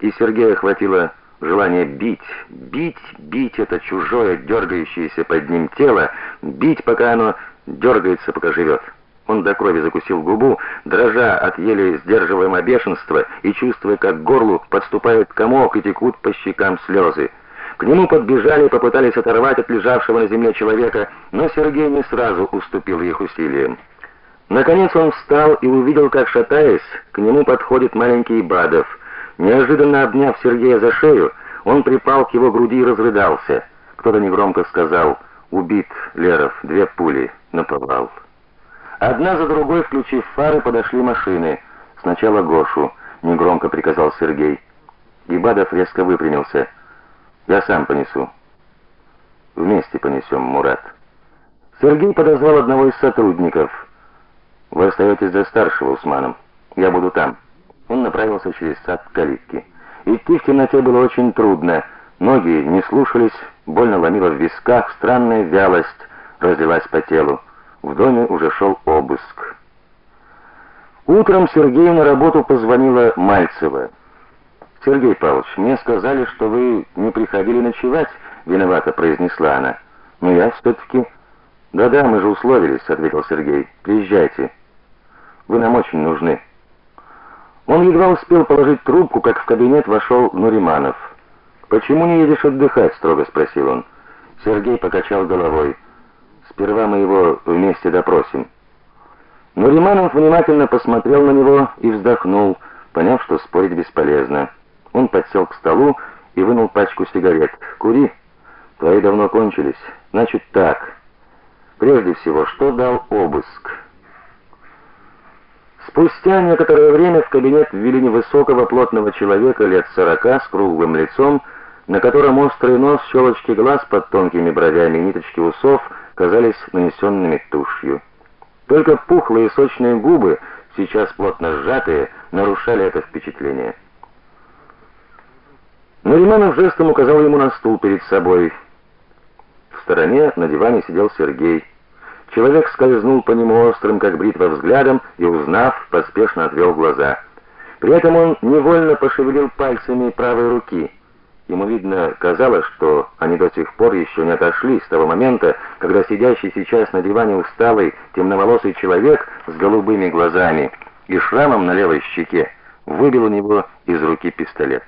и Сергея охватило желание бить, бить, бить это чужое, дергающееся под ним тело, бить, пока оно дергается, пока живет. Он до крови закусил губу, дрожа от еле сдерживаемого бешенства и чувствуя, как горлу подступает комок и текут по щекам слезы. К нему подбежали и попытались оторвать от лежавшего на земле человека, но Сергей не сразу уступил их усилиям. Наконец он встал и увидел, как шатаясь, к нему подходит маленький Бадов. Неожиданно обняв Сергея за шею, он припал к его груди и разрыдался. Кто-то негромко сказал: "Убит Леров, две пули наповал". Одна за другой, включив фары, подошли машины. Сначала Гошу, негромко приказал Сергей. Гибадов резко выпрямился. Я сам понесу. Вместе понесем, Мурат. Сергей подозвал одного из сотрудников. Вы остаетесь за старшего Усманом. Я буду там. Он направился через сад к калитке. Идти в темноте было очень трудно. Ноги не слушались, больно ломило в висках, странная вялость разлилась по телу. В доме уже шел обыск. Утром Сергею на работу позвонила Мальцева. Сергей Павлович, мне сказали, что вы не приходили ночевать, виновато произнесла она. Но я все таки Да-да, мы же условились, ответил Сергей. Приезжайте. Вы нам очень нужны. Он едва успел положить трубку, как в кабинет вошел Нуриманов. "Почему не едешь отдыхать?" строго спросил он. Сергей покачал головой. "Сперва мы его вместе допросим". Нуриманов внимательно посмотрел на него и вздохнул, поняв, что спорить бесполезно. Он подсел к столу и вынул пачку сигарет. "Кури. Твои давно кончились. Значит так. Прежде всего, что дал обыск?" Спустя некоторое время в кабинет ввели невысокого плотного человека лет сорока с круглым лицом, на котором острый нос, щелочки глаз под тонкими бровями и ниточки усов казались нанесенными тушью. Только пухлые сочные губы, сейчас плотно сжатые, нарушали это впечатление. Нариманов жестом указал ему на стул перед собой. В стороне на диване сидел Сергей. Человек скользнул по нему острым, как бритва, взглядом и, узнав, поспешно отвел глаза. При этом он невольно пошевелил пальцами правой руки. Ему видно, казалось, что они до сих пор еще не отошли с того момента, когда сидящий сейчас на диване усталый, темноволосый человек с голубыми глазами и шрамом на левой щеке выбил у него из руки пистолет.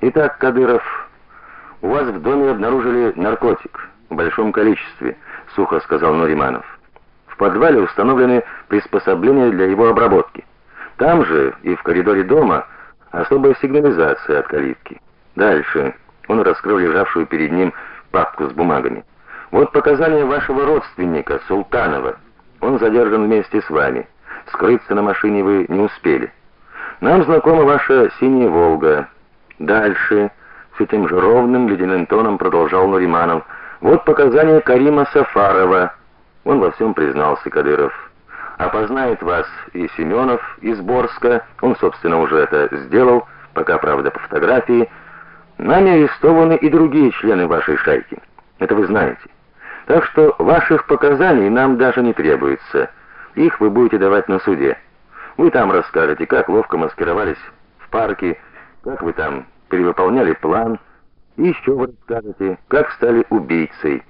Итак, Кадыров, у вас в доме обнаружили наркотик в большом количестве сухо сказал Нуриманов. В подвале установлены приспособления для его обработки. Там же и в коридоре дома особая сигнализация от калитки. Дальше он раскрыл лежавшую перед ним папку с бумагами. Вот показания вашего родственника Султанова. Он задержан вместе с вами. Скрыться на машине вы не успели. Нам знакома ваша синяя Волга. Дальше с этим же ровным ледяным тоном продолжал Нуриманов. Вот показания Карима Сафарова. Он во всем признался, Кадыров. Опознает вас и Семенов из Борска. Он, собственно, уже это сделал, пока правда по фотографии. Нами арестованы и другие члены вашей шайки. Это вы знаете. Так что ваших показаний нам даже не требуется. Их вы будете давать на суде. Вы там расскажете, как ловко маскировались в парке, как вы там перевыполняли план. И еще вы расскажете, как стали убийцей.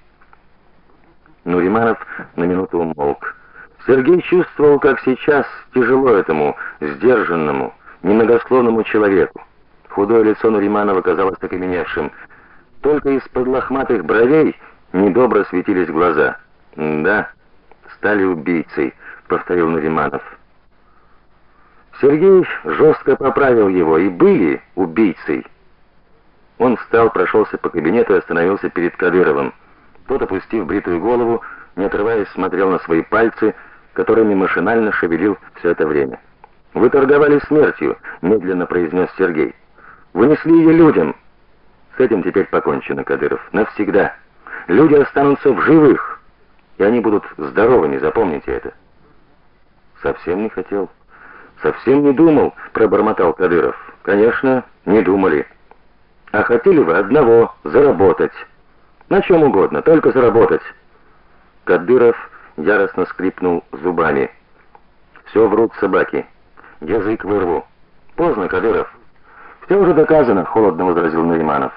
Нуриманов на минуту умолк. Сергей чувствовал, как сейчас тяжело этому сдержанному, немногословному человеку. Худое лицо Нуриманова казалось окаменевшим. Только из-под лохматых бровей недобро светились глаза. "Да, стали убийцей", повторил Нуриманов. Сергей жестко поправил его и были убийцей. Он встал, прошелся по кабинету и остановился перед Кадыровым. Тот, опустив бритую голову, не отрываясь, смотрел на свои пальцы, которыми машинально шевелил все это время. Вы торговали смертью, медленно произнес Сергей. Вынесли ее людям. С этим теперь покончено, Кадыров, навсегда. Люди останутся в живых, и они будут здоровыми, запомните это. Совсем не хотел, совсем не думал, пробормотал Кадыров. Конечно, не думали. А хотели вы одного заработать. На чем угодно, только заработать. Кадыров яростно скрипнул зубами. Все врут собаки. Язык вырву. Поздно, Кадыров. Все уже доказано, холодно возразил Нариманов.